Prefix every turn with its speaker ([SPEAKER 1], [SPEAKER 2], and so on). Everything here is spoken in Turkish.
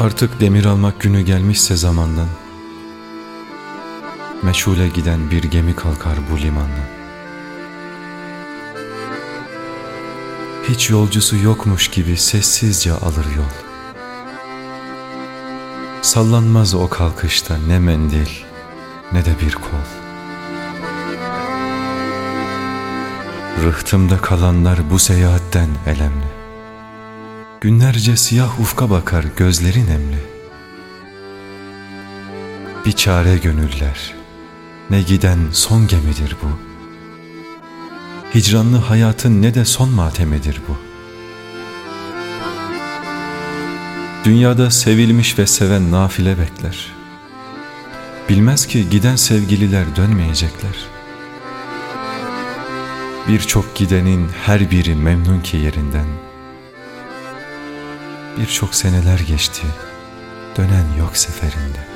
[SPEAKER 1] Artık demir almak günü gelmişse zamandan Meşhule giden bir gemi kalkar bu limandan. Hiç yolcusu yokmuş gibi sessizce alır yol. Sallanmaz o kalkışta ne mendil ne de bir kol. Rıhtımda kalanlar bu seyahatten elemli. Günlerce siyah ufka bakar gözleri nemli Bir çare gönüller Ne giden son gemidir bu. Hicranlı hayatın ne de son matemidir bu. Dünyada sevilmiş ve seven nafile bekler Bilmez ki giden sevgililer dönmeyecekler Birçok gidenin her biri memnun ki yerinden Birçok seneler geçti, dönen yok seferinde.